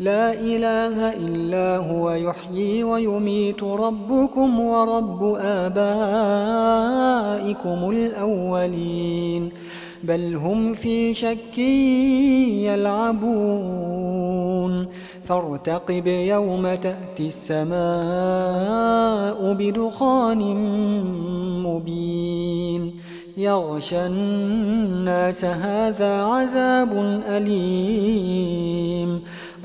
لا إله إلا هو يحيي ويميت ربكم ورب آبائكم الأولين. بل هم في شك يلعبون. فارتقب يوم تأتي السماء بدخان مبين. يغشى الناس هذا عذاب أليم.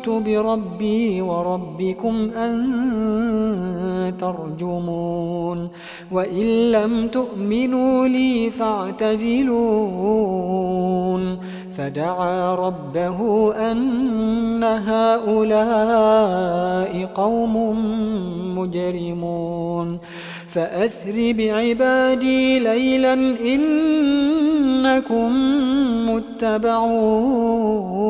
عذت بربي وربكم أن ترجمون وإن لم تؤمنوا لي فاعتزلون فدعا ربه أن هؤلاء قوم مجرمون فأسر بعبادي ليلا إنكم متبعون